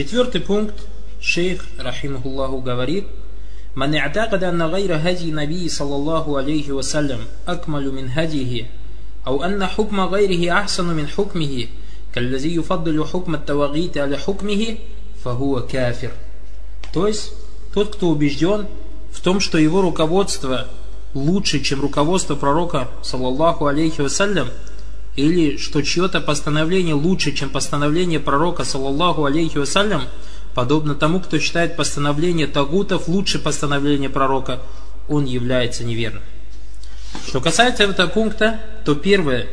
Четвертый пункт. Шейх, рахимахуллаху, говорит, «Ман и'такада анна гайра хади набии, саллаллаху алейхи вассалям, акмалю мин хадихи, ау анна хукма гайрихи ахсану мин хукмихи, каллази юфаддалю хукма тавагита аля хукмихи, фахуа кафир». То есть, тот, кто убежден в том, что его руководство лучше, чем руководство пророка, саллаллаху алейхи вассалям, или что чье-то постановление лучше, чем постановление пророка, саллаллаху алейхи вассалям, подобно тому, кто считает постановление тагутов лучше постановления пророка, он является неверным. Что касается этого пункта, то первое,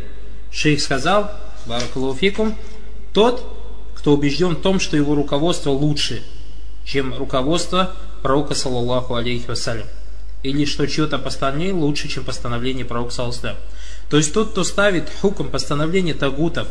шейх сказал, баракалуфикум, тот, кто убежден в том, что его руководство лучше, чем руководство пророка, саллаллаху алейхи вассалям. Или что чье-то постановление лучше, чем постановление пророка, саллаллаху То есть тот, кто ставит хуком постановление тагутов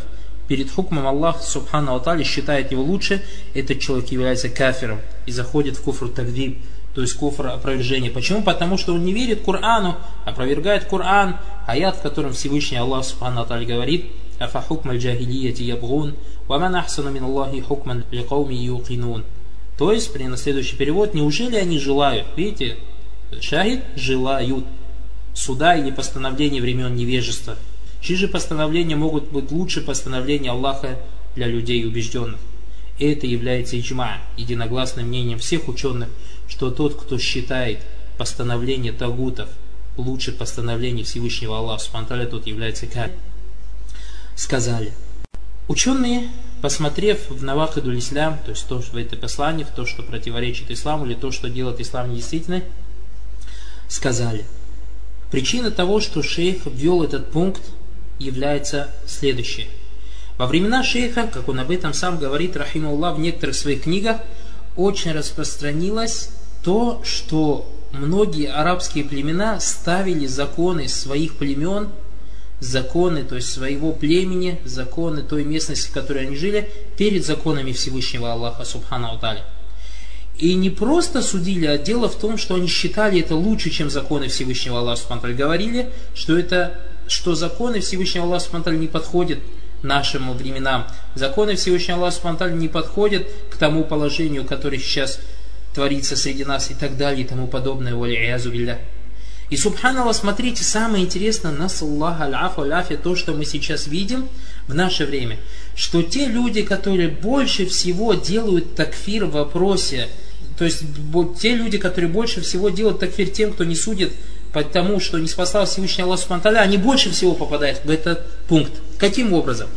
перед хукмом Аллах Субхану Атали считает его лучше, этот человек является кафиром и заходит в куфру тагдиб, то есть куфр опровержения. Почему? Потому что он не верит Корану, опровергает Коран, аят, в котором Всевышний Аллах Субхану Атали говорит, «Афахукма джахилияти ябгун, ваман ахсану мин Аллахи хукман ликауми юкинун». То есть, при на следующий перевод, неужели они желают, видите, шахид желают суда или постановления времен невежества. Чьи же постановления могут быть лучше постановления Аллаха для людей убежденных? И это является иджма, единогласным мнением всех ученых, что тот, кто считает постановление тагутов лучше постановления Всевышнего Аллаха, спонтанно тот является как сказали. Ученые, посмотрев в Навахиду Ислам, то есть то, что в это послание, в то, что противоречит исламу, или то, что делает ислам недействительно, сказали. Причина того, что шейх ввел этот пункт, является следующее. Во времена шейха, как он об этом сам говорит, рахимуллах, в некоторых своих книгах, очень распространилось то, что многие арабские племена ставили законы своих племен, законы, то есть своего племени, законы той местности, в которой они жили, перед законами Всевышнего Аллаха, Субхану Аталя. И не просто судили, а дело в том, что они считали это лучше, чем законы Всевышнего Аллаха, Субхану Говорили, что это что законы Всевышнего Аллаха Субтитры не подходят нашим временам. Законы Всевышнего Аллаха Субтитры не подходят к тому положению, которое сейчас творится среди нас и так далее и тому подобное. Валя И субханаллах, смотрите, самое интересное, нас Аллах аляфу аляфи, то, что мы сейчас видим в наше время, что те люди, которые больше всего делают такфир в вопросе, то есть те люди, которые больше всего делают такфир тем, кто не судит потому что не спасал Всевышний Аллах Субтитры, они больше всего попадают в этот пункт. Каким образом?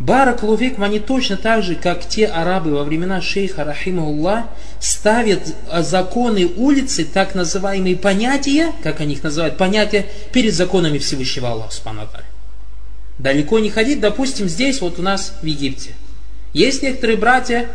Барак Лувик, они точно так же, как те арабы во времена шейха Рахимуллах, ставят законы улицы, так называемые понятия, как они их называют, понятия, перед законами Всевышнего Аллаха Субтитры. Далеко не ходить, допустим, здесь, вот у нас в Египте. Есть некоторые братья,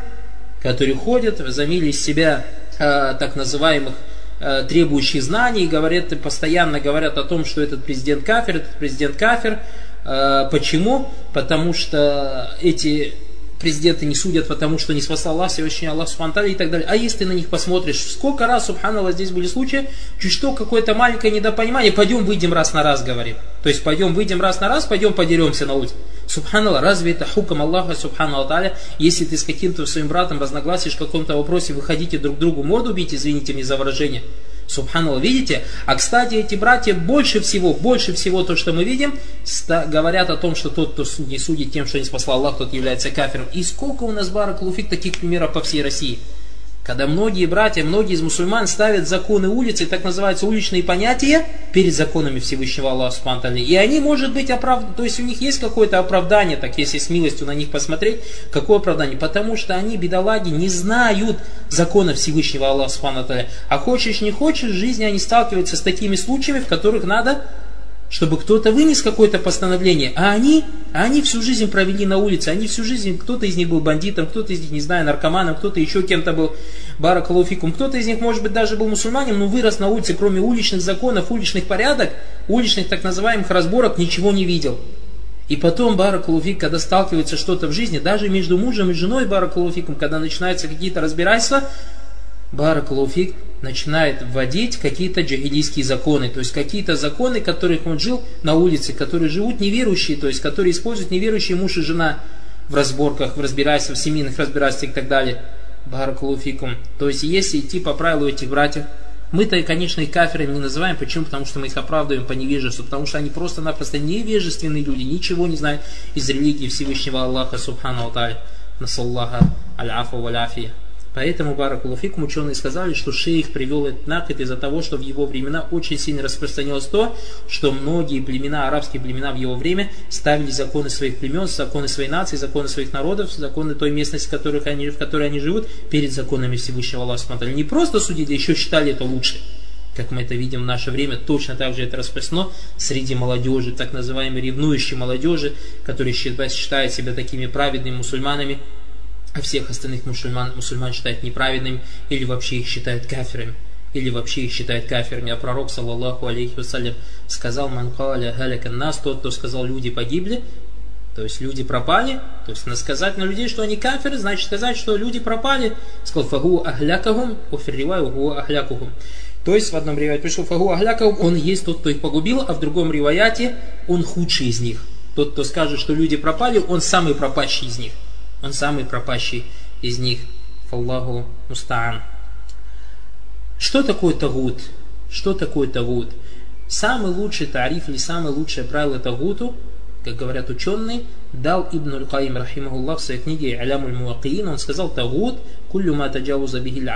которые ходят, замили себя э, так называемых Э, требующие знаний, говорят, постоянно говорят о том, что этот президент кафир, этот президент кафир. Э, почему? Потому что эти президенты не судят, потому что не спасал Аллах, Всевышний Аллах Субхану и так далее. А если ты на них посмотришь, сколько раз, Субханаллах, здесь были случаи, чуть что, какое-то маленькое недопонимание, пойдем выйдем раз на раз, говорим. То есть пойдем выйдем раз на раз, пойдем подеремся на улице. Субханаллах, разве это хукам Аллаха, Субхану Аталя, если ты с каким-то своим братом разногласишь в каком-то вопросе, вы хотите друг другу морду бить, извините мне за выражение, Субханаллах, видите? А кстати, эти братья больше всего, больше всего то, что мы видим, говорят о том, что тот, кто не судит тем, что не спасал Аллах, тот является кафиром. И сколько у нас барак луфик таких примеров по всей России? Когда многие братья, многие из мусульман ставят законы улицы, так называются уличные понятия, перед законами Всевышнего Аллаха Субтитры. И они, может быть, оправданы, то есть у них есть какое-то оправдание, так если с милостью на них посмотреть, какое оправдание? Потому что они, бедолаги, не знают закона Всевышнего Аллаха Субтитры. А хочешь, не хочешь, в жизни они сталкиваются с такими случаями, в которых надо чтобы кто-то вынес какое-то постановление, а они, а они всю жизнь провели на улице, они всю жизнь, кто-то из них был бандитом, кто-то из них, не знаю, наркоманом, кто-то еще кем-то был баракалуфикум, кто-то из них, может быть, даже был мусульманином, но вырос на улице, кроме уличных законов, уличных порядок, уличных так называемых разборок, ничего не видел. И потом баракалуфик, когда сталкивается что-то в жизни, даже между мужем и женой баракалуфиком, когда начинаются какие-то разбирательства, баракалуфик, начинает вводить какие-то джахилийские законы, то есть какие-то законы, которых он жил на улице, которые живут неверующие, то есть которые используют неверующие муж и жена. в разборках, в разбирательствах, в семейных разбирательствах и так далее. Баракулуфикум. То есть, если идти по правилу этих братьев, мы-то, конечно, их кафирами не называем. Почему? Потому что мы их оправдываем по невежеству. Потому что они просто-напросто невежественные люди, ничего не знают из религии Всевышнего Аллаха, Субхану Алталя. Насаллаха аль-афу валяфия. Поэтому, Баракулуфикум, ученые сказали, что шейх привел этот накид из-за того, что в его времена очень сильно распространилось то, что многие племена, арабские племена в его время ставили законы своих племен, законы своей нации, законы своих народов, законы той местности, в, которых они, в которой они живут, перед законами Всевышнего Аллаха. Не просто судили, еще считали это лучше как мы это видим в наше время, точно так же это распространено среди молодежи, так называемой ревнующей молодежи, которые считают себя такими праведными мусульманами, а всех остальных мусульман, мусульман считают неправедными или вообще их считают кафирами или вообще их считают кафирами. А пророк, саллаллаху алейхи вассалям, сказал, ман каля галякан нас, тот, кто сказал, люди погибли, то есть люди пропали, то есть сказать на людей, что они кафиры, значит сказать, что люди пропали. Сказал, фагу ахлякахум, уфирриваю гу ахлякухум. То есть в одном риваяте пришел фагу ахлякахум, он есть тот, кто их погубил, а в другом риваяте он худший из них. Тот, кто скажет, что люди пропали, он самый пропащий из них. Он самый пропащий из них. Фаллаху мустаан. Что такое тагут? Что такое тагут? Самый лучший тариф или самое лучшее правило тагуту, как говорят ученые, дал Ибн Аль-Каим, рахимахуллах, в своей книге «Алямуль Муакиин», он сказал, «Тагут, куллю ма таджавуза бихиль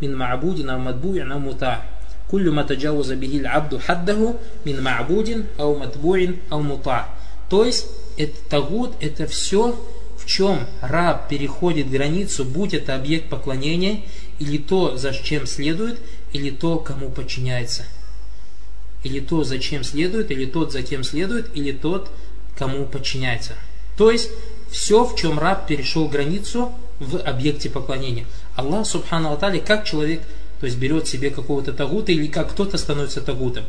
мин ма'будин ау мадбу'ин ау мута' куллю ма таджавуза абду хаддаху, мин ма'будин ау мадбу'ин ау мута' То есть, это тагут, это все, чем раб переходит границу, будь это объект поклонения, или то, за чем следует, или то, кому подчиняется. Или то, за чем следует, или тот, за кем следует, или тот, кому подчиняется. То есть, все, в чем раб перешел границу в объекте поклонения. Аллах, субхану Атали, как человек, то есть берет себе какого-то тагута, или как кто-то становится тагутом.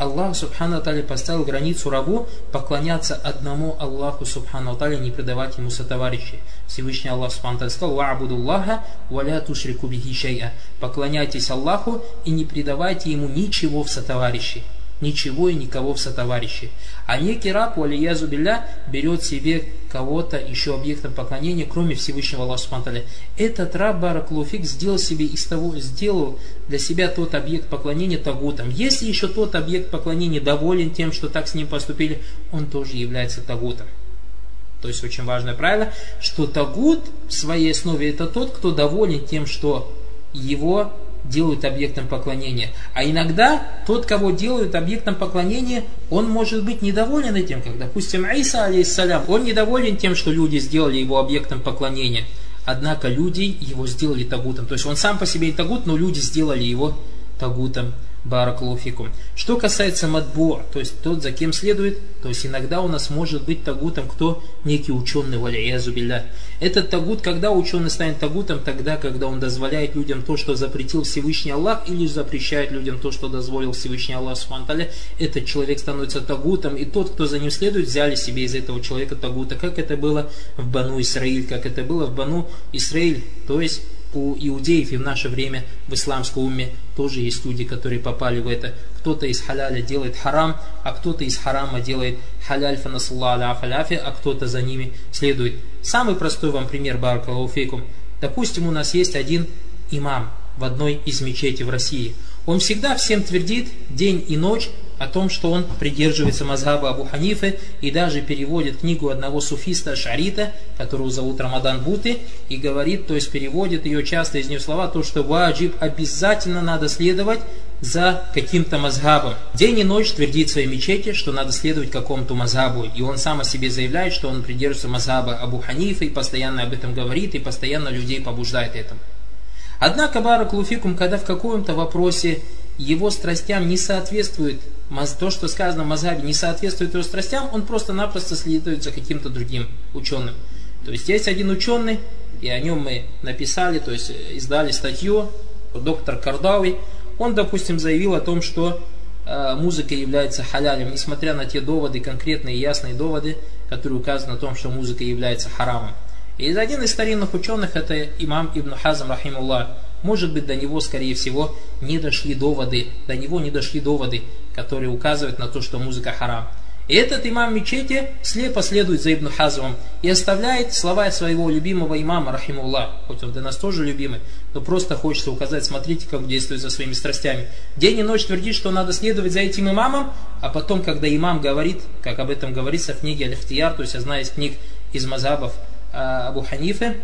Аллах Субхану Атали поставил границу рабу поклоняться одному Аллаху Субхану Атали, не предавать ему сотоварищей. Всевышний Аллах Субхану Атали сказал, «Ва'будуллаха валя тушрику бихи шай'a». Поклоняйтесь Аллаху и не предавайте ему ничего в сотоварищи ничего и никого в сотоварищи. А некий раб, валиязу билля, берет себе кого-то еще объектом поклонения, кроме Всевышнего Аллаха Субтитры. Этот раб Бараклуфик сделал себе из того, сделал для себя тот объект поклонения тагутом. Если еще тот объект поклонения доволен тем, что так с ним поступили, он тоже является тагутом. То есть очень важное правило, что тагут в своей основе это тот, кто доволен тем, что его делают объектом поклонения. А иногда тот, кого делают объектом поклонения, он может быть недоволен этим, как, допустим, Иса, алейхиссалям, он недоволен тем, что люди сделали его объектом поклонения. Однако люди его сделали тагутом. То есть он сам по себе и тагут, но люди сделали его тагутом. Баракулуфикум. Что касается мадбуа, то есть тот, за кем следует, то есть иногда у нас может быть тагутом кто? Некий ученый, валяязу билля. Этот тагут, когда ученый станет тагутом, тогда, когда он дозволяет людям то, что запретил Всевышний Аллах, или запрещает людям то, что дозволил Всевышний Аллах Субтитры, этот человек становится тагутом, и тот, кто за ним следует, взяли себе из этого человека тагута, как это было в Бану Исраиль, как это было в Бану Исраиль, то есть у иудеев и в наше время в исламском уме тоже есть люди, которые попали в это. Кто-то из халяля делает харам, а кто-то из харама делает халяль фанасалла халяфи, а кто-то за ними следует. Самый простой вам пример, баракалауфейкум. Допустим, у нас есть один имам в одной из мечетей в России. Он всегда всем твердит день и ночь о том, что он придерживается мазхаба Абу Ханифы и даже переводит книгу одного суфиста Шарита, которого зовут Рамадан Буты, и говорит, то есть переводит ее часто из нее слова, то, что ваджиб обязательно надо следовать за каким-то мазхабом. День и ночь твердит в своей мечети, что надо следовать какому-то мазхабу. И он сам о себе заявляет, что он придерживается мазхаба Абу Ханифа и постоянно об этом говорит, и постоянно людей побуждает этому. Однако Барак Луфикум, когда в каком-то вопросе его страстям не соответствует, то, что сказано в Мазхабе, не соответствует его страстям, он просто-напросто следует каким-то другим ученым. То есть есть один ученый, и о нем мы написали, то есть э, издали статью, доктор Кардауи, он, допустим, заявил о том, что э, музыка является халялем, несмотря на те доводы, конкретные ясные доводы, которые указаны на том, что музыка является харамом. И один из старинных ученых, это имам Ибн Хазм, рахимуллах, может быть, до него, скорее всего, не дошли доводы, до него не дошли доводы, которые указывают на то, что музыка харам. И этот имам мечети слепо следует за Ибн Хазмом и оставляет слова своего любимого имама, рахимуллах, хоть он для нас тоже любимый, но просто хочется указать, смотрите, как действует за своими страстями. День и ночь твердит, что надо следовать за этим имамом, а потом, когда имам говорит, как об этом говорится в книге Аль-Ихтияр, то есть одна из книг из мазабов а, Абу Ханифы,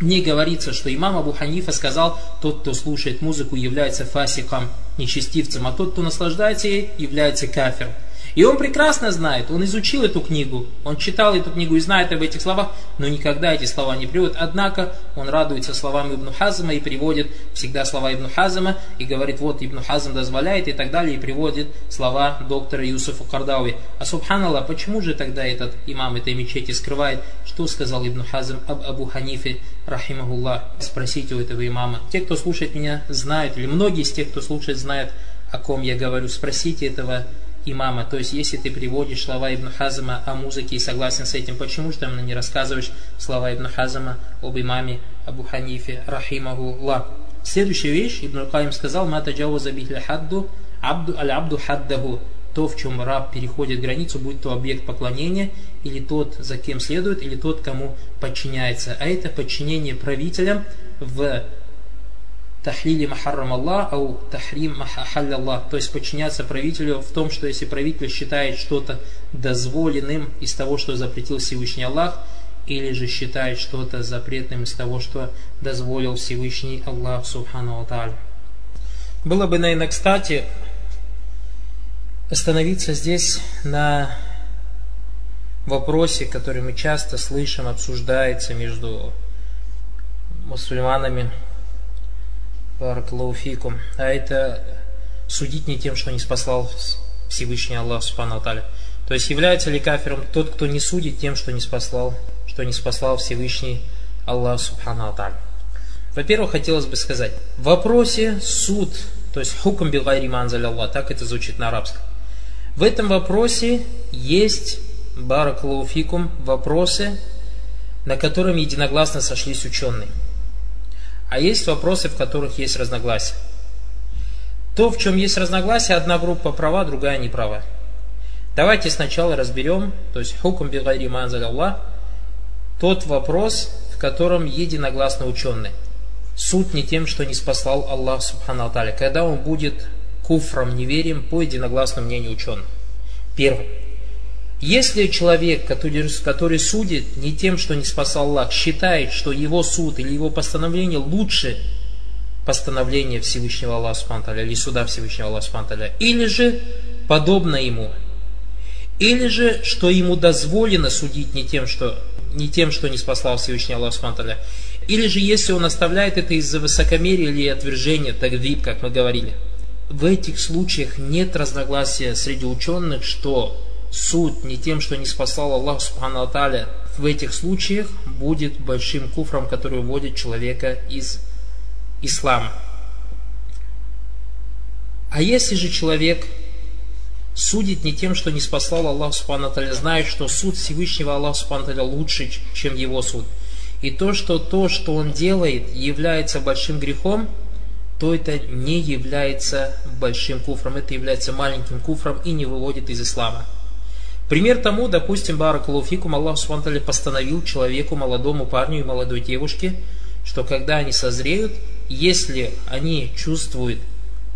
не говорится, что имам Абу Ханифа сказал, тот, кто слушает музыку, является фасиком, нечестивцем, а тот, кто наслаждается ей, является кафиром. И он прекрасно знает, он изучил эту книгу, он читал эту книгу и знает об этих словах, но никогда эти слова не приводит. Однако он радуется словам Ибн Хазма и приводит всегда слова Ибн Хазма и говорит, вот Ибн Хазм дозволяет и так далее, и приводит слова доктора Юсуфа Кардауи. А субханаллах, почему же тогда этот имам этой мечети скрывает, что сказал Ибн Хазм об Абу Ханифе, рахимахуллах? Спросите у этого имама. Те, кто слушает меня, знают, или многие из тех, кто слушает, знают, о ком я говорю. Спросите этого имама. То есть, если ты приводишь слова Ибн Хазама о музыке и согласен с этим, почему же ты мне не рассказываешь слова Ибн Хазама об имаме Абу Ханифе, рахимаху ла. Следующая вещь, Ибн Каим сказал, «Ма таджаваза бихля хадду, абду аль абду хаддаху». То, в чем раб переходит границу, будь то объект поклонения, или тот, за кем следует, или тот, кому подчиняется. А это подчинение правителям в тахлили махаррам Аллах, ау тахрим махахаль Аллах, то есть подчиняться правителю в том, что если правитель считает что-то дозволенным из того, что запретил Всевышний Аллах, или же считает что-то запретным из того, что дозволил Всевышний Аллах Субхану Аталь. Было бы, наверное, кстати остановиться здесь на вопросе, который мы часто слышим, обсуждается между мусульманами Баракалауфикум. А это судить не тем, что не спаслал Всевышний Аллах Субхану Аталя. То есть является ли кафиром тот, кто не судит тем, что не спаслал, что не спаслал Всевышний Аллах Субхану Аталя. Во-первых, хотелось бы сказать, в вопросе суд, то есть хукам билгайри манзаль Аллах, так это звучит на арабском. В этом вопросе есть, баракалауфикум, вопросы, на котором единогласно сошлись ученые. А есть вопросы, в которых есть разногласия. То, в чем есть разногласия, одна группа права, другая не права. Давайте сначала разберем, то есть хукум бигайри Аллах, тот вопрос, в котором единогласно ученые. Суд не тем, что не спаслал Аллах Субхану Аталя, когда он будет куфром, неверием по единогласному мнению ученых. Первое. Если человек, который, который судит не тем, что не спасал Аллах, считает, что его суд или его постановление лучше постановления Всевышнего Аллаха Субтитры или суда Всевышнего Аллаха Субтитры, или же подобно ему, или же, что ему дозволено судить не тем, что не тем, что не спасал Всевышний Аллах Субтитры, или же если он оставляет это из-за высокомерия или отвержения, так вип, как мы говорили. В этих случаях нет разногласия среди ученых, что суд не тем, что не спасал Аллах Субхану Аталя, в этих случаях будет большим куфром, который вводит человека из ислама. А если же человек судит не тем, что не спасал Аллах Субхану Аталя, знает, что суд Всевышнего Аллаха Субхану Аталя лучше, чем его суд, и то, что то, что он делает, является большим грехом, то это не является большим куфром, это является маленьким куфром и не выводит из ислама. Пример тому, допустим, Баракулуфикум, Аллах Субтитры постановил человеку, молодому парню и молодой девушке, что когда они созреют, если они чувствуют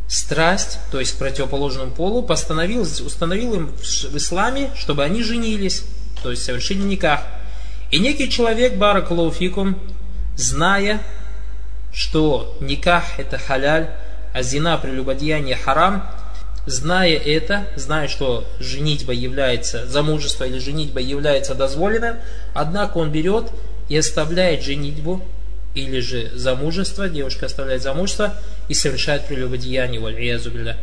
страсть, то есть к противоположному полу, постановил, установил им в исламе, чтобы они женились, то есть совершили никах. И некий человек, Баракулуфикум, зная, что никах это халяль, а зина прелюбодеяние харам, зная это, зная, что женитьба является, замужество или женитьба является дозволенным, однако он берет и оставляет женитьбу или же замужество, девушка оставляет замужество и совершает прелюбодеяние, валь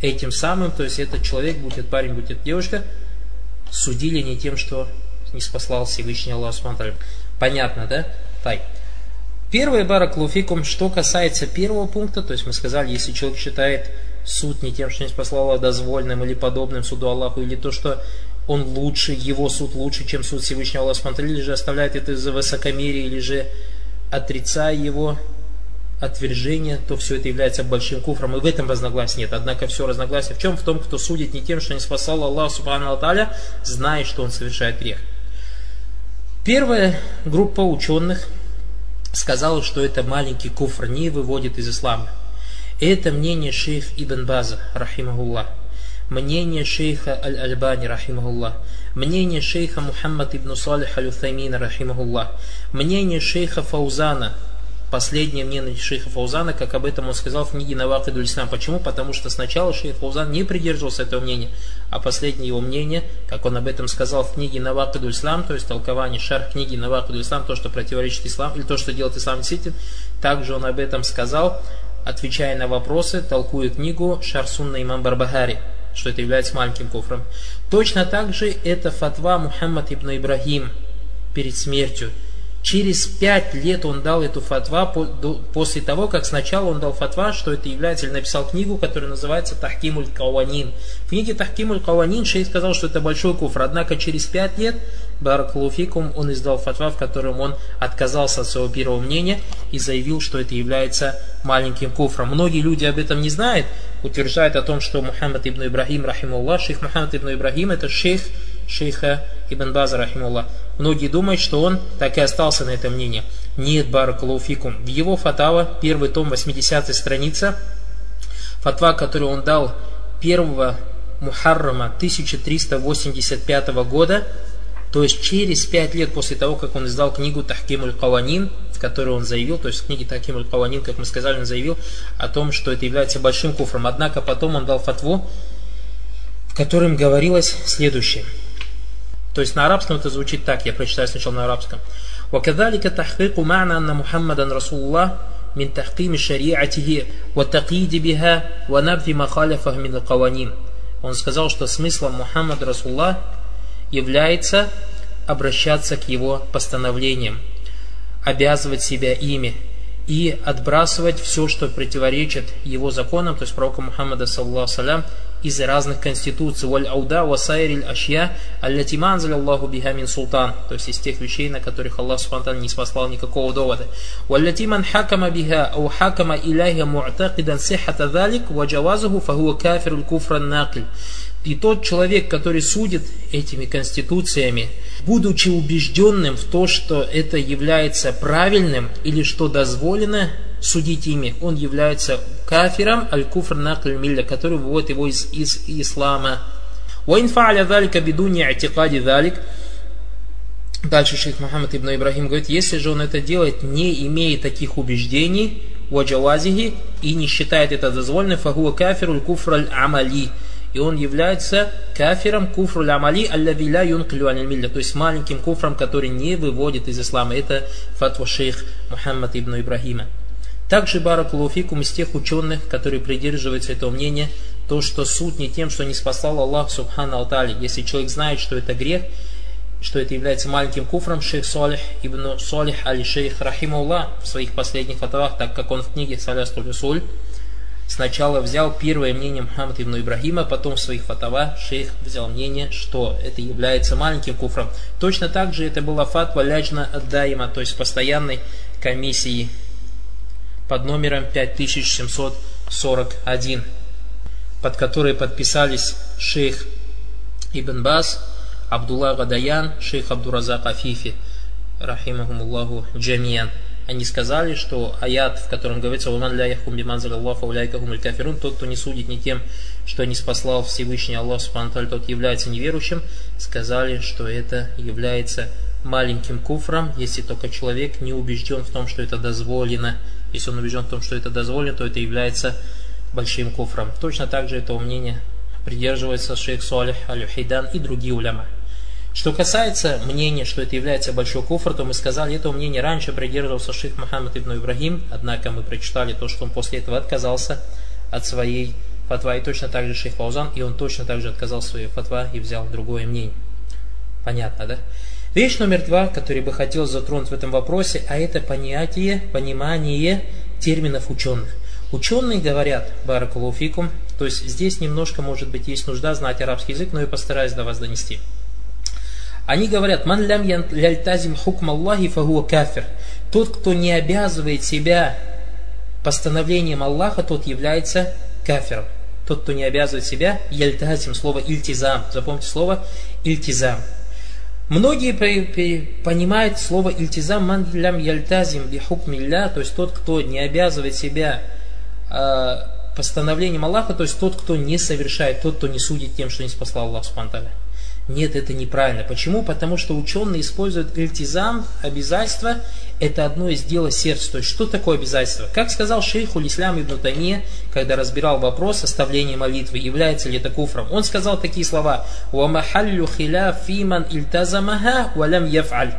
Этим самым, то есть этот человек, будет парень, будет девушка, судили не тем, что не спаслал Всевышний Аллах. Понятно, да? Тай. Первое, бараклуфикум, что касается первого пункта, то есть мы сказали, если человек считает суд не тем, что не спаслал Аллах дозвольным или подобным суду Аллаху, или то, что он лучше, его суд лучше, чем суд Всевышнего Аллаха, или же оставляет это из-за высокомерия, или же отрицая его, отвержение, то все это является большим куфром, и в этом разногласия нет. Однако все разногласие в чем? В том, кто судит не тем, что не спасал Аллах Субхану Аталя, зная, что он совершает грех. Первая группа ученых сказала, что это маленький куфр, не выводит из ислама. Это мнение шейх Ибн База, рахимахуллах, мнение шейха Аль-Альбани, рахимахуллах, мнение шейха Мухаммад ибн Салих Аль-Уthаймина, рахимахуллах, мнение шейха Фаузана, последнее мнение шейха Фаузана, как об этом он сказал в книге Навакиду Ислам. Почему? Потому что сначала шейх Фаузан не придерживался этого мнения, а последнее его мнение, как он об этом сказал в книге Навакиду Ислам, то есть толкование шар книги Навакиду Ислам, то, что противоречит ислам, или то, что делает ислам действительно, также он об этом сказал, отвечая на вопросы, толкуя книгу Шарсунна имам Барбахари, что это является маленьким куфром. Точно так же это фатва Мухаммад ибн Ибрахим перед смертью, Через пять лет он дал эту фатва после того, как сначала он дал фатва, что это является, или написал книгу, которая называется Тахкимуль Кауанин. В книге Тахкимуль Кауанин шейх сказал, что это большой куфр. Однако через пять лет Баракулуфикум он издал фатва, в котором он отказался от своего первого мнения и заявил, что это является маленьким куфром. Многие люди об этом не знают, утверждают о том, что Мухаммад ибн Ибрахим, рахимуллах, шейх Мухаммад ибн Ибрахим, это шейх шейха Ибн База, рахимуллах. Многие думают, что он так и остался на этом мнении. Нет, баракалуфикум. В его фатава, первый том, 80 страница, фатва, которую он дал 1 Мухаррама 1385 года, то есть через пять лет после того, как он издал книгу Тахкимуль Каванин, в которой он заявил, то есть в книге Тахкимуль Каванин, как мы сказали, он заявил о том, что это является большим куфром. Однако потом он дал фатву, в котором говорилось следующее – то есть на арабском это звучит так, я прочитаю сначала на арабском. وكذلك تحقيق معنى أن محمدا رسول الله من تحقيم شريعته والتقييد بها ونبذ ما خالفه من القوانين. Он сказал, что смыслом Мухаммад Расулла является обращаться к его постановлениям, обязывать себя ими и отбрасывать все, что противоречит его законам, то есть пророка Мухаммада, саллаху из разных конституций. Валь ауда васайриль ашья аллати манзаль Аллаху биха мин султан. То есть из тех вещей, на которых Аллах спонтанно не спаслал никакого довода. Валлати ман хакама биха ау хакама иляха му'такидан сихата залик ваджавазуху фахуа кафир куфран накль. И тот человек, который судит этими конституциями, будучи убежденным в то, что это является правильным или что дозволено, судить ими, он является кафиром аль-куфр накль милля, который выводит его из, из ислама. وإن فعل ذلك بدون اعتقاد ذلك Дальше шейх Мухаммад ибн Ибрахим говорит, если же он это делает, не имея таких убеждений, ваджавазихи, и не считает это дозволенным, фахуа кафируль куфр амали и он является кафиром куфру амали аллави ля юнклю милля, то есть маленьким куфром, который не выводит из ислама. Это фатва шейх Мухаммад ибн Ибрахима. Также Баракулуфикум из тех ученых, которые придерживаются этого мнения, то, что суть не тем, что не спасал Аллах Субхану Алтали. Если человек знает, что это грех, что это является маленьким куфром, шейх Салих ибн Салих али шейх Рахимуллах в своих последних фатавах, так как он в книге Салястуль Русуль сначала взял первое мнение Мухаммада ибн Ибрахима, потом в своих фатава шейх взял мнение, что это является маленьким куфром. Точно так же это была фатва ляджна аддаима, то есть постоянной комиссии под номером 5741, под которой подписались шейх Ибн Баз, Абдулла Гадаян, шейх Абдуразак Афифи, рахимахумуллаху джамиян. Они сказали, что аят, в котором говорится «Ваман ля яхум биманзаль Аллаха уляйка хумуль кафирун», тот, кто не судит не тем, что не спаслал Всевышний Аллах, тот является неверующим, сказали, что это является маленьким куфром, если только человек не убежден в том, что это дозволено. Если он убежден в том, что это дозволено, то это является большим куфром. Точно так же этого мнения придерживается шейх Салих Аль-Хидан и другие уляма. Что касается мнения, что это является большой куфр, то мы сказали, это мнение раньше придерживался шейх Мухаммад ибн Ибрагим, однако мы прочитали то, что он после этого отказался от своей фатва, и точно так же шейх Фаузан, и он точно так же отказал своей фатва и взял другое мнение. Понятно, да? Вещь номер два, которую бы хотел затронуть в этом вопросе, а это понятие, понимание терминов ученых. Ученые говорят, баракулуфикум, то есть здесь немножко, может быть, есть нужда знать арабский язык, но я постараюсь до вас донести. Они говорят, ман лям яльтазим хукм Аллахи фагуа кафир. Тот, кто не обязывает себя постановлением Аллаха, тот является кафиром. Тот, кто не обязывает себя, яльтазим, слово ильтизам. Запомните слово ильтизам. Многие понимают слово ильтизам мандилям яльтазим бихукмилля, то есть тот, кто не обязывает себя э, постановлением Аллаха, то есть тот, кто не совершает, тот, кто не судит тем, что не спасал Аллах Субтитры. Нет, это неправильно. Почему? Потому что ученые используют ильтизам, обязательство, это одно из дела сердца. То есть, что такое обязательство? Как сказал шейх Улислам ибн Тайме, когда разбирал вопрос составления молитвы, является ли это куфром, он сказал такие слова «Вамахаллю хиля фиман ильтазамаха валям яфаль».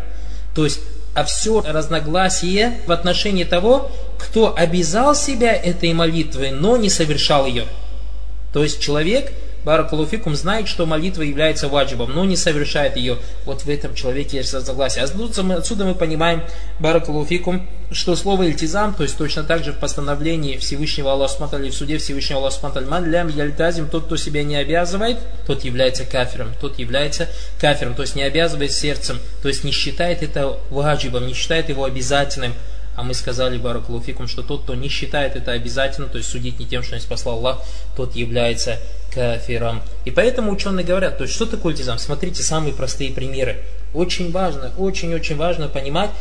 То есть, а все разногласие в отношении того, кто обязал себя этой молитвой, но не совершал ее. То есть человек Баракалуфикум знает, что молитва является ваджибом, но не совершает ее. Вот в этом человеке есть разногласие. Отсюда мы, понимаем, Баракалуфикум, что слово ильтизам, то есть точно так же в постановлении Всевышнего Аллаха Субтитры в суде Всевышнего Аллаха Субтитры, ман лям яльтазим, тот, кто себя не обязывает, тот является кафиром, тот является кафиром, то есть не обязывает сердцем, то есть не считает это ваджибом, не считает его обязательным, а мы сказали, Баракулуфикум, что тот, кто не считает это обязательно, то есть судить не тем, что не спасал Аллах, тот является кафиром. И поэтому ученые говорят, то есть что такое ильтизам? Смотрите самые простые примеры. Очень важно, очень-очень важно понимать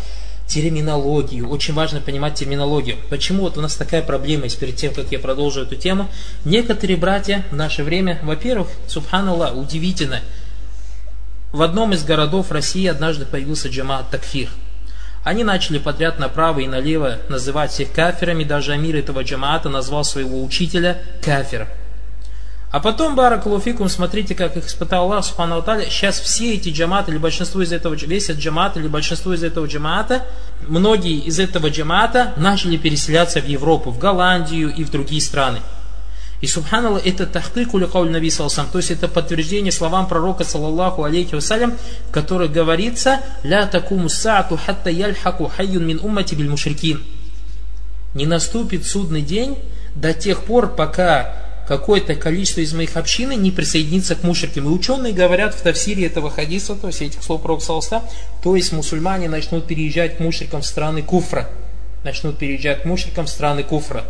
терминологию. Очень важно понимать терминологию. Почему вот у нас такая проблема, и перед тем, как я продолжу эту тему, некоторые братья в наше время, во-первых, субханаллах, удивительно, в одном из городов России однажды появился джамаат такфир – они начали подряд направо и налево называть всех кафирами, даже амир этого джамаата назвал своего учителя кафиром. А потом, Баракалуфикум, смотрите, как их испытал Аллах Субхану Сейчас все эти джаматы, или большинство из этого, весь этот джамат, или большинство из этого джамата, многие из этого джамата начали переселяться в Европу, в Голландию и в другие страны. И субханаллах, это тахкику ликауль наби салсам, то есть это подтверждение словам пророка, саллаллаху алейхи вассалям, в которых говорится, ля такуму саату хатта яльхаку хайюн мин уммати биль мушрикин. Не наступит судный день до тех пор, пока какое-то количество из моих общины не присоединится к мушрикам. И ученые говорят в тавсире этого хадиса, то есть этих слов пророка салса, то есть мусульмане начнут переезжать к мушрикам в страны куфра. Начнут переезжать к мушрикам в страны куфра.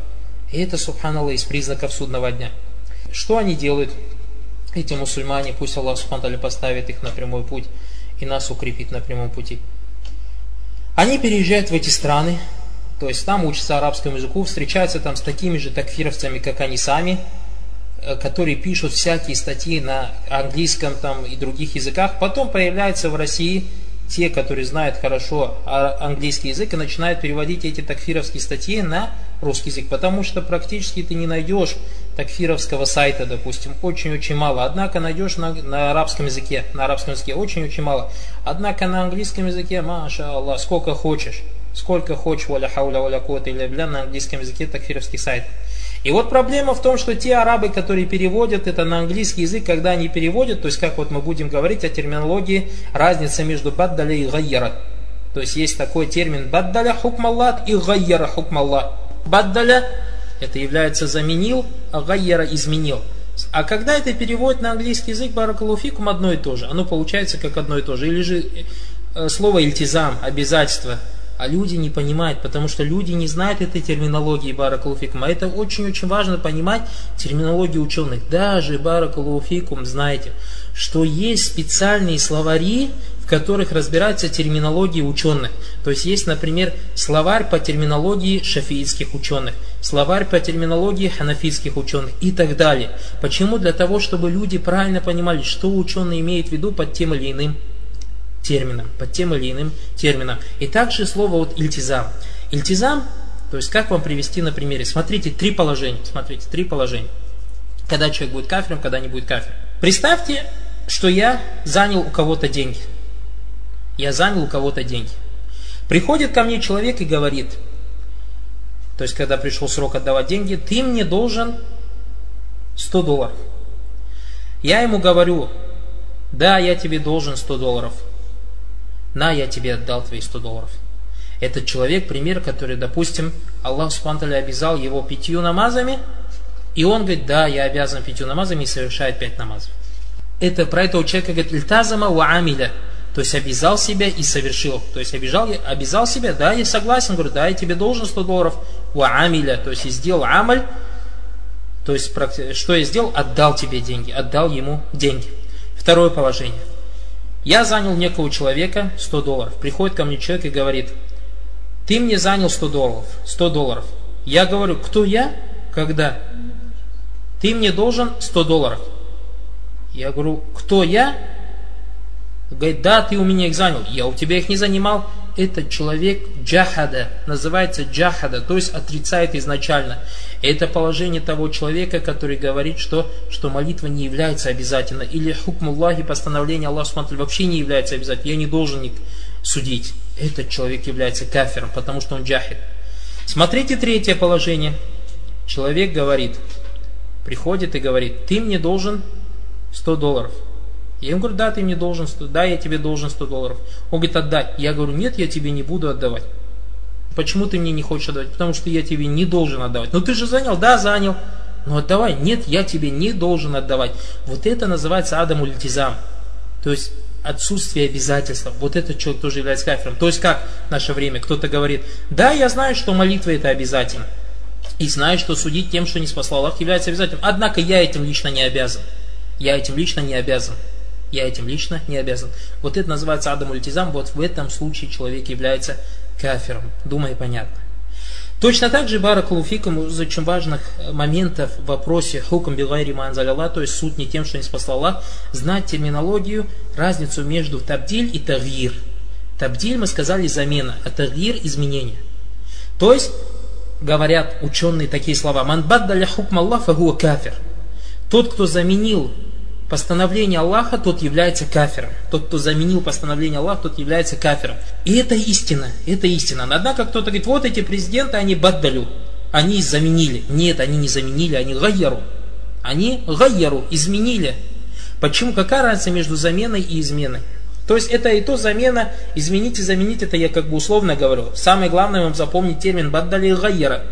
И это, субханаллах, из признаков судного дня. Что они делают, эти мусульмане, пусть Аллах Субхану поставит их на прямой путь и нас укрепит на прямом пути. Они переезжают в эти страны, то есть там учатся арабскому языку, встречаются там с такими же такфировцами, как они сами, которые пишут всякие статьи на английском там и других языках, потом появляются в России те, которые знают хорошо английский язык и начинают переводить эти такфировские статьи на русский язык, потому что практически ты не найдешь такфировского сайта, допустим, очень-очень мало. Однако найдешь на, на арабском языке, на арабском языке очень-очень мало. Однако на английском языке, маша Аллах, сколько хочешь, сколько хочешь, валя хауля валя кота или на английском языке такфировский сайт. И вот проблема в том, что те арабы, которые переводят это на английский язык, когда они переводят, то есть как вот мы будем говорить о терминологии, разница между баддаля и гайяра. То есть есть такой термин баддаля хукмаллат и гайяра хукмаллат. Баддаля это является заменил, а гайяра изменил. А когда это переводят на английский язык, баракалуфикум одно и то же. Оно получается как одно и то же. Или же э, слово ильтизам, обязательство – а люди не понимают, потому что люди не знают этой терминологии Баракалуфикум. А это очень-очень важно понимать терминологию ученых. Даже Баракалуфикум, знаете, что есть специальные словари, в которых разбирается терминология ученых. То есть есть, например, словарь по терминологии шафиитских ученых, словарь по терминологии ханафитских ученых и так далее. Почему? Для того, чтобы люди правильно понимали, что ученый имеет в виду под тем или иным термином, под тем или иным термином. И также слово вот ильтизам. Ильтизам, то есть как вам привести на примере? Смотрите, три положения. Смотрите, три положения. Когда человек будет кафиром, когда не будет кафиром. Представьте, что я занял у кого-то деньги. Я занял у кого-то деньги. Приходит ко мне человек и говорит, то есть когда пришел срок отдавать деньги, ты мне должен 100 долларов. Я ему говорю, да, я тебе должен 100 долларов на, я тебе отдал твои 100 долларов. Этот человек, пример, который, допустим, Аллах Субтитры обязал его пятью намазами, и он говорит, да, я обязан пятью намазами и совершает пять намазов. Это про этого человека говорит, ильтазама ва амиля. То есть обязал себя и совершил. То есть обижал, обязал себя, да, я согласен, говорю, да, я тебе должен 100 долларов. Ва амиля, то есть и сделал амаль, то есть что я сделал, отдал тебе деньги, отдал ему деньги. Второе положение. Я занял некого человека 100 долларов. Приходит ко мне человек и говорит, ты мне занял 100 долларов, 100 долларов. Я говорю, кто я? Когда? Ты мне должен 100 долларов. Я говорю, кто я? Говорит, да, ты у меня их занял. Я у тебя их не занимал. Этот человек джахада, называется джахада, то есть отрицает изначально. Это положение того человека, который говорит, что, что молитва не является обязательно. Или хукм Аллахи, постановление Аллаха вообще не является обязательно. Я не должен их судить. Этот человек является кафером, потому что он джахид. Смотрите третье положение. Человек говорит, приходит и говорит, ты мне должен 100 долларов. Я ему говорю, да, ты мне должен 100, да, я тебе должен 100 долларов. Он говорит, отдай. Я говорю, нет, я тебе не буду отдавать. Почему ты мне не хочешь отдавать? Потому что я тебе не должен отдавать. Ну ты же занял, да, занял. Но отдавай. Нет, я тебе не должен отдавать. Вот это называется Адам ультизам. То есть отсутствие обязательства. Вот этот человек тоже является кафиром. То есть как в наше время кто-то говорит, да, я знаю, что молитва это обязательно. И знаю, что судить тем, что не спасла Аллах, является обязательным. Однако я этим лично не обязан. Я этим лично не обязан. Я этим лично не обязан. Вот это называется Адам Ультизам. Вот в этом случае человек является кафиром. Думаю, понятно. Точно так же Баракулуфикум из очень важных моментов в вопросе хукам билайри манзаляла, то есть суд не тем, что не спасал Аллах, знать терминологию, разницу между табдиль и тагир. Табдиль мы сказали замена, а тагир изменение. То есть, говорят ученые такие слова, «Ман баддаля хукм Аллах фагуа кафир». Тот, кто заменил постановление Аллаха, тот является кафиром. Тот, кто заменил постановление Аллаха, тот является кафиром. И это истина, это истина. Однако кто-то говорит, вот эти президенты, они баддалю, они заменили. Нет, они не заменили, они гайяру. Они гайяру, изменили. Почему? Какая разница между заменой и изменой? То есть это и то замена, изменить и заменить, это я как бы условно говорю. Самое главное вам запомнить термин баддали гайяра.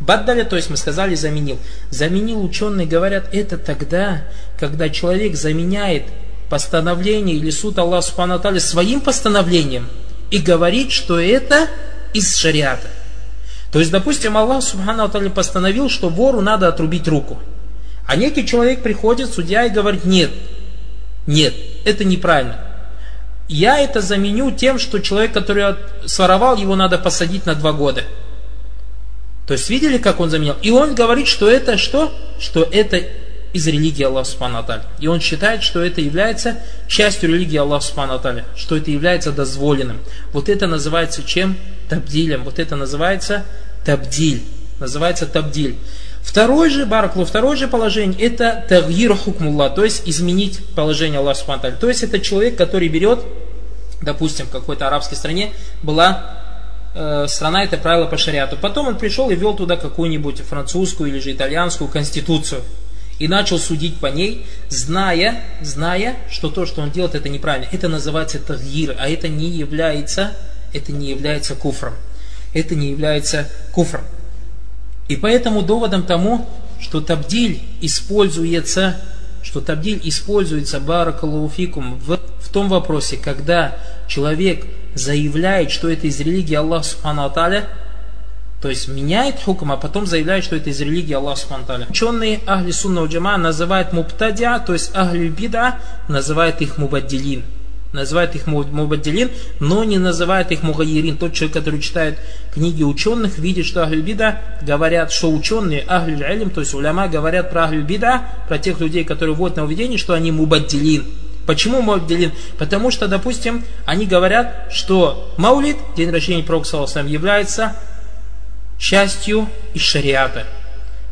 Баддаля, то есть мы сказали, заменил. Заменил, ученые говорят, это тогда, когда человек заменяет постановление или суд Аллаха Субхану своим постановлением и говорит, что это из шариата. То есть, допустим, Аллах Субхану постановил, что вору надо отрубить руку. А некий человек приходит, судья, и говорит, нет, нет, это неправильно. Я это заменю тем, что человек, который своровал, его надо посадить на два года. То есть видели, как он заменял? И он говорит, что это что? Что это из религии Аллаха Субхану И он считает, что это является частью религии Аллаха Субхану что это является дозволенным. Вот это называется чем? Табдилем. Вот это называется табдиль. Называется табдиль. Второе же, Бараклу, второе же положение, это тагир хукмулла, то есть изменить положение Аллаха Субхану То есть это человек, который берет, допустим, в какой-то арабской стране была страна это правило по шариату. Потом он пришел и ввел туда какую-нибудь французскую или же итальянскую конституцию и начал судить по ней, зная, зная, что то, что он делает, это неправильно. Это называется тагир, а это не является, это не является куфром. Это не является куфром. И поэтому доводом тому, что табдиль используется, что табдиль используется баракалуфикум в, в том вопросе, когда человек заявляет, что это из религии Аллаха Субхану Аталя, то есть меняет хукм, а потом заявляет, что это из религии Аллаха Субхану. Ученые Ахли Сунна Джама называют муптадиа, то есть Ахли Бида, называют их мубаддилин. Называют их мубаддилин, но не называют их мугайирин. Тот человек, который читает книги ученых, видит, что Ахли Бида говорят, что ученые Ахли Илим, то есть уляма говорят про Ахли Бида, про тех людей, которые вводят на уведение, что они мубаддилин. Почему Мавдилин? Потому что, допустим, они говорят, что Маулид, день рождения Пророка является частью из шариата.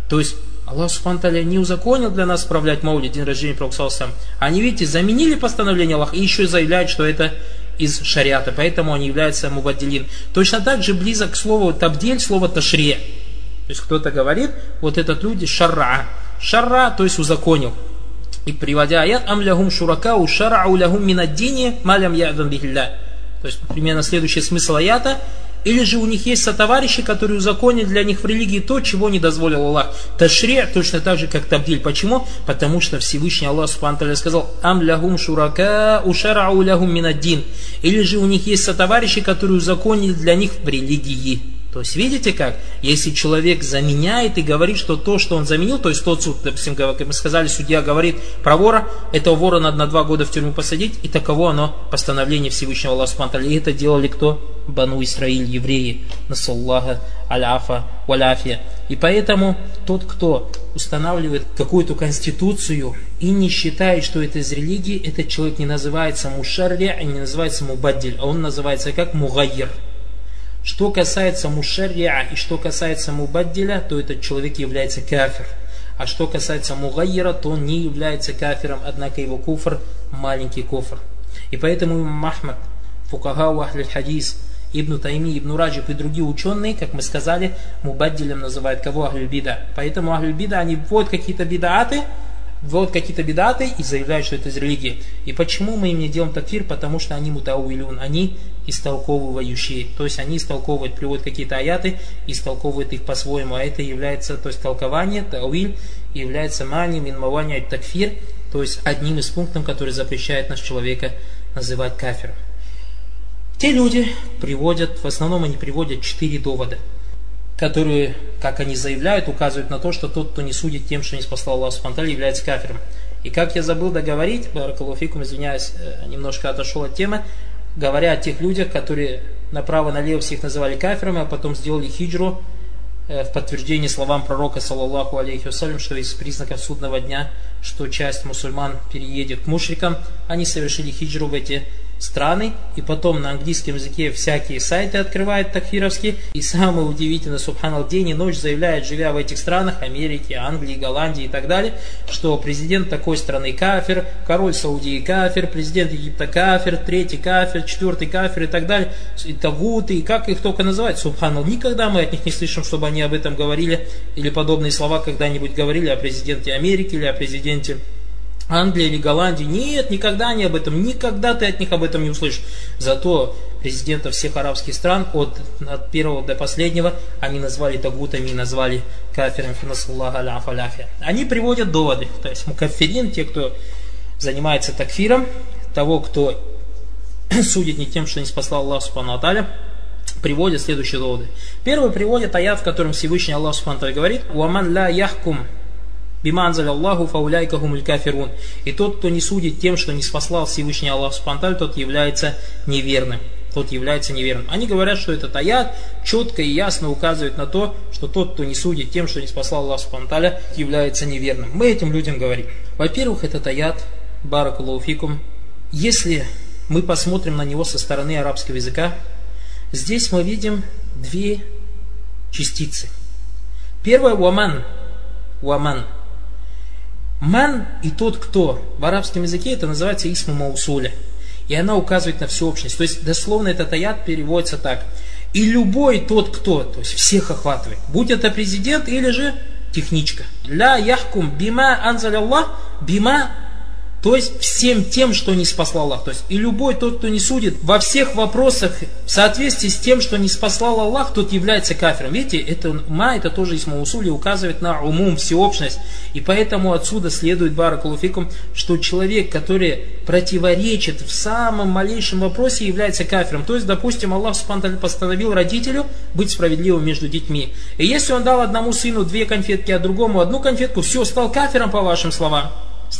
То есть Аллах Субхану не узаконил для нас справлять Маулид, день рождения Пророка Они, видите, заменили постановление Аллаха и еще заявляют, что это из шариата, поэтому они являются мубаддилин. Точно так же близок к слову табдель, слово ташре. То есть кто-то говорит, вот этот люди шарра. Шарра, то есть узаконил. И приводя аят, ам лягум шуракау шарау лягум минаддини малям ядан бихилля. То есть примерно следующий смысл аята, Или же у них есть сотоварищи, которые узаконили для них в религии то, чего не дозволил Аллах. Ташри точно так же, как Табдиль. Почему? Потому что Всевышний Аллах Субхану сказал «Ам лягум шурака ушарау лягум минаддин». Или же у них есть сотоварищи, которые узаконили для них в религии. То есть видите как? Если человек заменяет и говорит, что то, что он заменил, то есть тот суд, допустим, как мы сказали, судья говорит про вора, этого вора надо на два года в тюрьму посадить, и таково оно постановление Всевышнего Аллаха. И это делали кто? Бану Исраиль, евреи. Насаллаха, аляфа, валяфия. И поэтому тот, кто устанавливает какую-то конституцию и не считает, что это из религии, этот человек не называется мушарри, а не называется мубаддиль, а он называется как мугайер. Что касается мушарриа и что касается мубаддиля, то этот человек является кафир. А что касается мугайера, то он не является кафиром, однако его куфр маленький куфр. И поэтому имам Ахмад, Фукахау Ахль Хадис, Ибн Тайми, Ибн Раджиб и другие ученые, как мы сказали, мубаддилем называют кого Ахль Бида. Поэтому Ахль Бида, они вводят какие-то бидааты, вводят какие-то бедаты и заявляют, что это из религии. И почему мы им не делаем такфир? Потому что они мутауилюн, они истолковывающие. То есть они истолковывают, приводят какие-то аяты, истолковывают их по-своему. А это является, то есть толкование, тауиль, является мани, минмавани, такфир, то есть одним из пунктов, который запрещает наш человека называть кафиром. Те люди приводят, в основном они приводят четыре довода – которые, как они заявляют, указывают на то, что тот, кто не судит тем, что не спасал Аллах Субтитры, является кафиром. И как я забыл договорить, Баракалуфикум, извиняюсь, э, немножко отошел от темы, говоря о тех людях, которые направо-налево всех называли кафирами, а потом сделали хиджру э, в подтверждение словам пророка, саллаллаху алейхи вассалям, что из признаков судного дня, что часть мусульман переедет к мушрикам, они совершили хиджру в эти страны, и потом на английском языке всякие сайты открывают такфировские, и самое удивительное, субханал, день и ночь заявляет, живя в этих странах, Америки, Англии, Голландии и так далее, что президент такой страны кафир, король Саудии кафир, президент Египта кафир, третий кафир, четвертый кафир и так далее, и тагуты, и как их только называть, субханал, никогда мы от них не слышим, чтобы они об этом говорили, или подобные слова когда-нибудь говорили о президенте Америки или о президенте Англия или Голландия. Нет, никогда они об этом, никогда ты от них об этом не услышишь. Зато президентов всех арабских стран, от, от первого до последнего, они назвали тагутами и назвали кафиром Они приводят доводы. То есть мукафирин, те, кто занимается такфиром, того, кто судит не тем, что не спасал Аллах Субхану Аталя, приводят следующие доводы. Первый приводит аят, в котором Всевышний Аллах Субхану говорит «Ваман ла яхкум Биманзаль Аллаху фауляйка хумуль кафирун. И тот, кто не судит тем, что не спаслал Всевышний Аллах Субтитры, тот является неверным. Тот является неверным. Они говорят, что этот аят четко и ясно указывает на то, что тот, кто не судит тем, что не спаслал Аллах Субтитры, является неверным. Мы этим людям говорим. Во-первых, этот аят, баракулуфикум, если мы посмотрим на него со стороны арабского языка, здесь мы видим две частицы. Первое – уаман. Уаман – Ман и тот, кто. В арабском языке это называется исму маусуля. И она указывает на всеобщность. То есть дословно этот аят переводится так. И любой тот, кто, то есть всех охватывает. Будь это президент или же техничка. Ля яхкум бима анзаль Аллах, бима то есть всем тем, что не спасал Аллах. То есть и любой тот, кто не судит во всех вопросах в соответствии с тем, что не спасал Аллах, тот является кафиром. Видите, это ма, это тоже из Маусули указывает на умум, всеобщность. И поэтому отсюда следует баракулуфикум, что человек, который противоречит в самом малейшем вопросе, является кафиром. То есть, допустим, Аллах постановил родителю быть справедливым между детьми. И если он дал одному сыну две конфетки, а другому одну конфетку, все, стал кафиром по вашим словам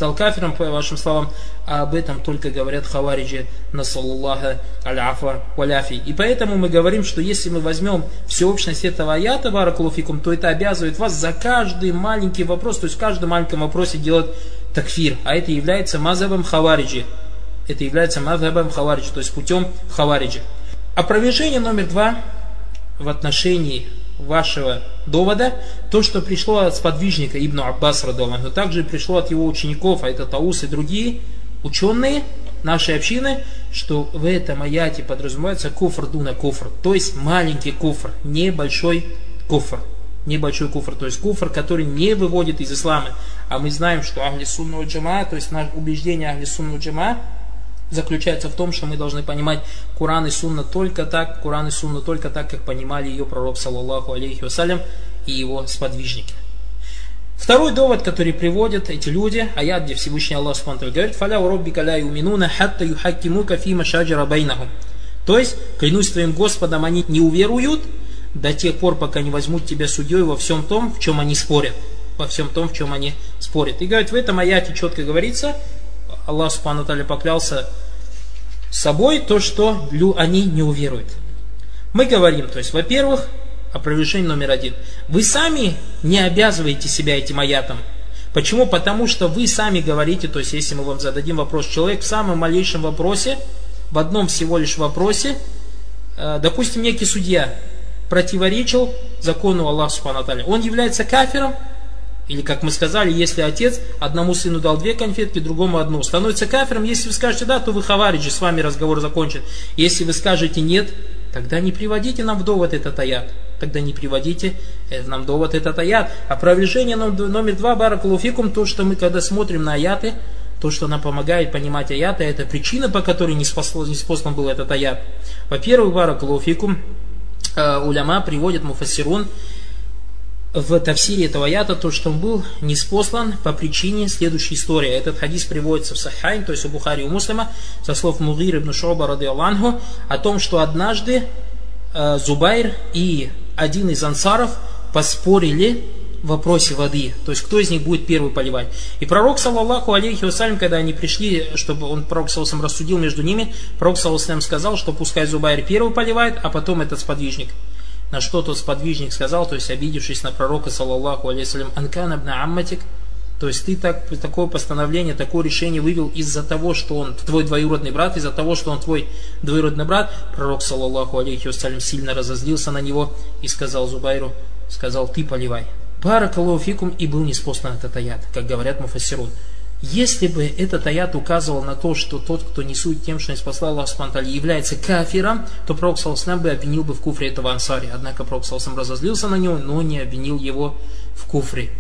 стал кафиром, по вашим словам, а об этом только говорят хавариджи насаллаха аляфа валяфи. И поэтому мы говорим, что если мы возьмем всеобщность этого аята, баракулуфикум, то это обязывает вас за каждый маленький вопрос, то есть в каждом маленьком вопросе делать такфир. А это является мазабом хавариджи. Это является мазабом хавариджи, то есть путем хавариджи. Опровержение номер два в отношении вашего довода, то, что пришло от сподвижника Ибн Аббас но также пришло от его учеников, а это Таус и другие ученые нашей общины, что в этом аяте подразумевается куфр дуна куфр, то есть маленький куфр, небольшой куфр. Небольшой куфр, то есть куфр, который не выводит из ислама. А мы знаем, что Ахли Сунну Джама, то есть наше убеждение Ахли Сунну Джама, заключается в том, что мы должны понимать Куран и Сунна только так, Куран и Сунна только так, как понимали ее пророк, саллаллаху алейхи вассалям, и его сподвижники. Второй довод, который приводят эти люди, аят, где Всевышний Аллах Субтитры говорит, «Фаля уроббика ля юминуна хатта юхаккимука фима шаджара байнахум». То есть, клянусь твоим Господом, они не уверуют до тех пор, пока не возьмут тебя судьей во всем том, в чем они спорят. Во всем том, в чем они спорят. И говорит, в этом аяте четко говорится, Аллах Субхану Таля поклялся собой, то, что они не уверуют. Мы говорим, то есть, во-первых, опровержение номер один. Вы сами не обязываете себя этим аятом. Почему? Потому что вы сами говорите, то есть если мы вам зададим вопрос, человек в самом малейшем вопросе, в одном всего лишь вопросе, э, допустим, некий судья противоречил закону Аллаха Субхану Он является кафиром, или, как мы сказали, если отец одному сыну дал две конфетки, другому одну, становится кафиром. Если вы скажете да, то вы хавариджи, с вами разговор закончен. Если вы скажете нет, тогда не приводите нам в довод этот аят. Тогда не приводите э, нам довод этот аят. Опровержение номер два, баракулуфикум, то, что мы когда смотрим на аяты, то, что нам помогает понимать аяты, это причина, по которой не, спасло, не спослан был этот аят. Во-первых, баракулуфикум, э, уляма приводит муфассирун, в тавсире этого аята то, что он был неспослан по причине следующей истории. Этот хадис приводится в Сахайн, то есть у Бухари у Муслима, со слов Мугир ибн Шуба ради Аллаху, о том, что однажды э, Зубайр и один из ансаров поспорили в вопросе воды, то есть кто из них будет первый поливать. И пророк, саллаллаху алейхи вассалям, когда они пришли, чтобы он, пророк саллаллаху рассудил между ними, пророк саллаллаху сказал, что пускай Зубайр первый поливает, а потом этот сподвижник. На что тот сподвижник сказал, то есть обидевшись на пророка, саллаллаху алейхиссалям, «Анкан абна амматик», то есть ты так, такое постановление, такое решение вывел из-за того, что он твой двоюродный брат, из-за того, что он твой двоюродный брат. Пророк, саллаллаху алейхи вассалям, сильно разозлился на него и сказал Зубайру, сказал, ты поливай. Баракалуфикум и был неспослан этот аят, как говорят муфассирун. Если бы этот аят указывал на то, что тот, кто не сует тем, что не спасла Аллах Субтитры, является кафиром, то Пророк Саласлам бы обвинил бы в куфре этого ансари. Однако Пророк Саласлам разозлился на него, но не обвинил его в куфре.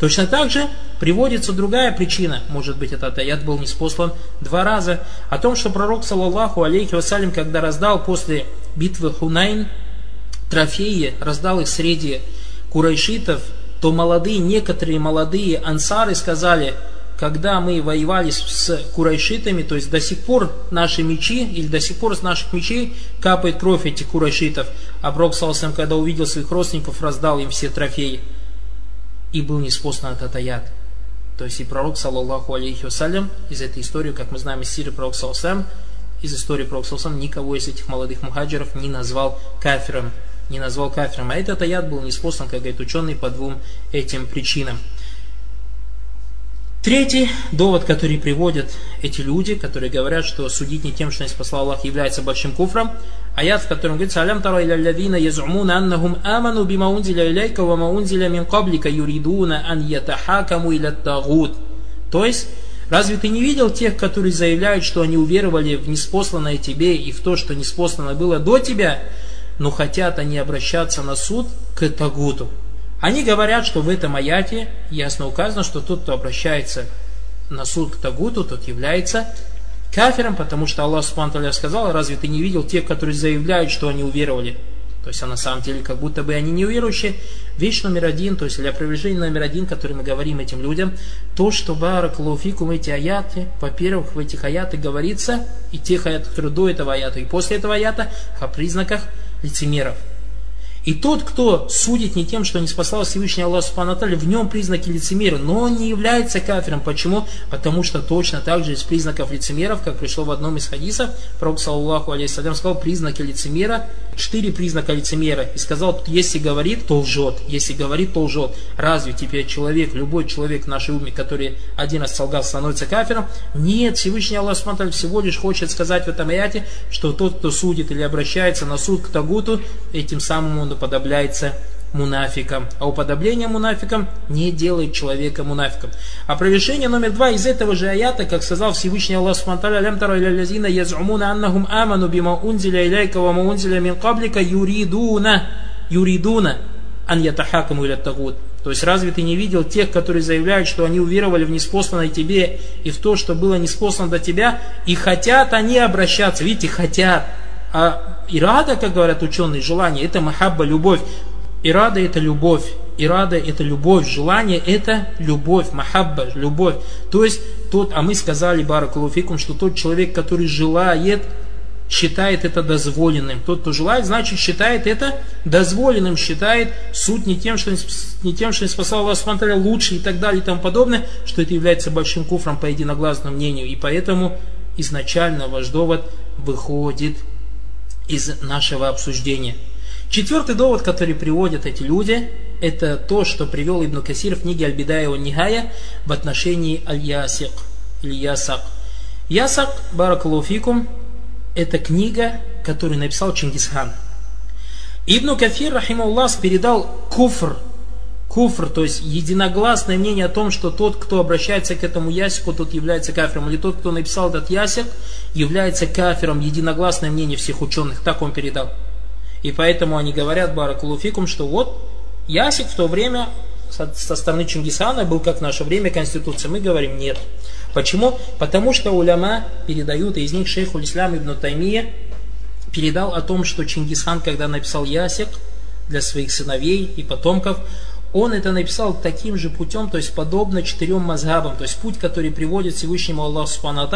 Точно так же приводится другая причина, может быть этот аят был не спослан два раза, о том, что пророк, саллаллаху алейхи вассалям, когда раздал после битвы Хунайн трофеи, раздал их среди курайшитов, то молодые, некоторые молодые ансары сказали – когда мы воевали с курайшитами, то есть до сих пор наши мечи, или до сих пор с наших мечей капает кровь этих курайшитов. А Пророк Саласам, когда увидел своих родственников, раздал им все трофеи. И был неспослан этот аят. То есть и пророк, саллаллаху алейхи вассалям, из этой истории, как мы знаем из Сирии пророк Саласам, из истории пророк Саласам, никого из этих молодых мухаджиров не назвал кафиром. Не назвал кафиром. А этот аят был неспослан, как говорит ученый, по двум этим причинам. Третий довод, который приводят эти люди, которые говорят, что судить не тем, что не спасла Аллах, является большим куфром. Аят, в котором говорится, «Алям тара иля лавина язумуна аннахум аману бима унзиля иляйка ва ма унзиля мин каблика юридуна ан ятахакаму иля тагут». То есть, разве ты не видел тех, которые заявляют, что они уверовали в неспосланное тебе и в то, что неспослано было до тебя, но хотят они обращаться на суд к тагуту? Они говорят, что в этом аяте ясно указано, что тот, кто обращается на суд к Тагуту, тот является кафиром, потому что Аллах Субхану сказал, разве ты не видел тех, которые заявляют, что они уверовали? То есть, а на самом деле, как будто бы они неуверующие. Вещь номер один, то есть, или опровержение номер один, который мы говорим этим людям, то, что барак лауфикум эти аяты, во-первых, в этих аятах говорится, и тех аятах, которые до этого аята, и после этого аята, о признаках лицемеров. И тот, кто судит не тем, что не спасал Всевышний Аллах Субхану в нем признаки лицемера, но он не является кафиром. Почему? Потому что точно так же из признаков лицемеров, как пришло в одном из хадисов, Пророк, саллаху алейхиссалям, сказал признаки лицемера, четыре признака лицемера, и сказал, если говорит, то лжет, если говорит, то лжет. Разве теперь человек, любой человек в нашей уме, который один раз солгал, становится кафиром? Нет, Всевышний Аллах Субхану всего лишь хочет сказать в этом аяте, что тот, кто судит или обращается на суд к Тагуту, этим самым он уподобляется мунафикам. А уподобление мунафикам не делает человека мунафиком. Опровержение номер два из этого же аята, как сказал Всевышний Аллах Субтитры, «Лям тара иля лязина язумуна аннахум аману бима унзиля иляйка ва ма унзиля мин каблика юридуна, юридуна ан ятахакаму иля тагут». То есть разве ты не видел тех, которые заявляют, что они уверовали в неспосланное тебе и в то, что было неспослано до тебя, и хотят они обращаться, видите, хотят. А ирада, как говорят ученые, желание, это махабба, любовь. Ирада это любовь. Ирада это любовь. Желание это любовь. Махабба, любовь. То есть тот, а мы сказали, Баракулуфикум, что тот человек, который желает считает это дозволенным. Тот, кто желает, значит считает это дозволенным, считает суть не тем, что не, тем, что не спасал Аллах Субтитры лучше и так далее и тому подобное, что это является большим куфром по единогласному мнению. И поэтому изначально ваш довод выходит из нашего обсуждения. Четвертый довод, который приводят эти люди, это то, что привел Ибн Касир в книге Аль-Бидая и Нигая в отношении Аль-Ясик или Ясак. Ясак, Баракалуфикум, это книга, которую написал Чингисхан. Ибн Кафир, рахимуллах, передал куфр, куфр, то есть единогласное мнение о том, что тот, кто обращается к этому ясику, тот является кафиром, или тот, кто написал этот ясик, является кафиром, единогласное мнение всех ученых, так он передал. И поэтому они говорят, Баракулуфикум, что вот ясик в то время со стороны Чингисхана был как в наше время Конституция. Мы говорим нет. Почему? Потому что уляма передают, и из них шейх Улислам ибн Таймия передал о том, что Чингисхан, когда написал Ясик для своих сыновей и потомков, он это написал таким же путем, то есть подобно четырем мазгабам, то есть путь, который приводит Всевышнему Аллаху Субхану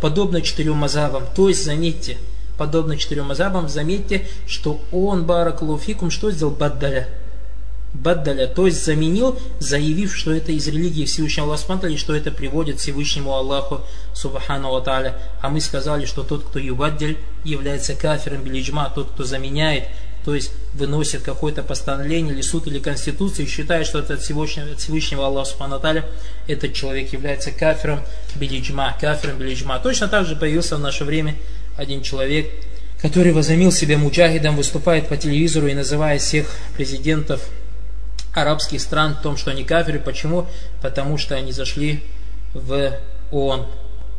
подобно четырем мазгабам. То есть, заметьте, подобно четырем мазгабам, заметьте, что он, баракалуфикум, что сделал? Баддаля баддаля, то есть заменил, заявив, что это из религии Всевышнего Аллаха и что это приводит Всевышнему Аллаху Субхану Ва А мы сказали, что тот, кто юбаддель, является кафиром билиджма, тот, кто заменяет, то есть выносит какое-то постановление или суд или конституцию и считает, что это от Всевышнего, от Всевышнего Аллаха Субхану этот человек является кафиром билиджма, кафиром билиджма. Точно так же появился в наше время один человек, который возомнил себя муджахидом, выступает по телевизору и называет всех президентов арабских стран в том, что они кафиры. Почему? Потому что они зашли в ООН.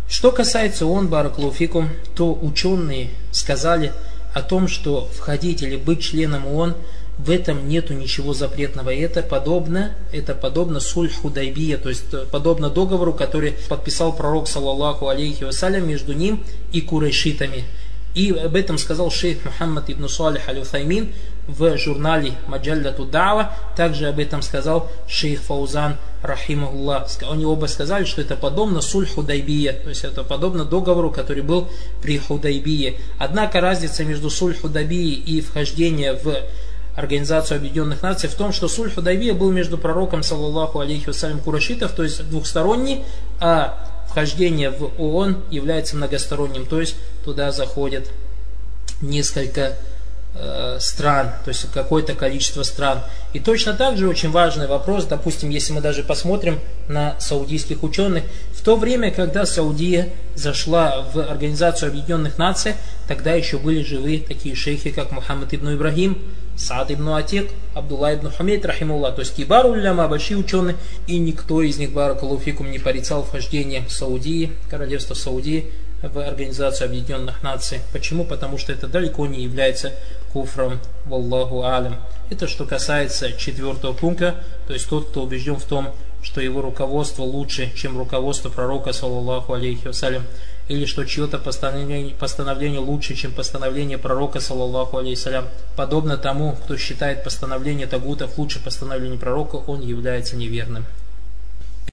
Что касается ООН, Бараклауфикум, то ученые сказали о том, что входить или быть членом ООН в этом нету ничего запретного. Это подобно, это подобно суль худайбия, то есть подобно договору, который подписал пророк, саллаллаху алейхи вассалям, между ним и курайшитами. И об этом сказал шейх Мухаммад ибн Салих аль-Уthаймин в журнале Маджаллату Дава. Также об этом сказал шейх Фаузан Рахимахуллах. Они оба сказали, что это подобно суль Худайбия, то есть это подобно договору, который был при Худайбие. Однако разница между суль Худайбией и вхождение в Организацию Объединенных Наций в том, что суль Худайбия был между пророком, саллаллаху алейхи вассалям, Курашитов, то есть двухсторонний, а вхождение в ООН является многосторонним, то есть туда заходят несколько э, стран, то есть какое-то количество стран. И точно так же очень важный вопрос, допустим, если мы даже посмотрим на саудийских ученых, в то время, когда Саудия зашла в Организацию Объединенных Наций, тогда еще были живы такие шейхи, как Мухаммад ибн Ибрагим, Саад ибн Атик, Абдулла ибн Хамид, рахимулла, то есть кибар уляма, большие ученые, и никто из них, баракалуфикум, не порицал вхождение Саудии, королевства Саудии, в Организацию Объединенных Наций. Почему? Потому что это далеко не является куфром, валлаху алям. Это что касается четвертого пункта, то есть тот, кто убежден в том, что его руководство лучше, чем руководство пророка, саллаллаху алейхи вассалям или что чье-то постановление, постановление лучше, чем постановление пророка, саллаллаху алейсалям. Подобно тому, кто считает постановление тагутов лучше постановления пророка, он является неверным.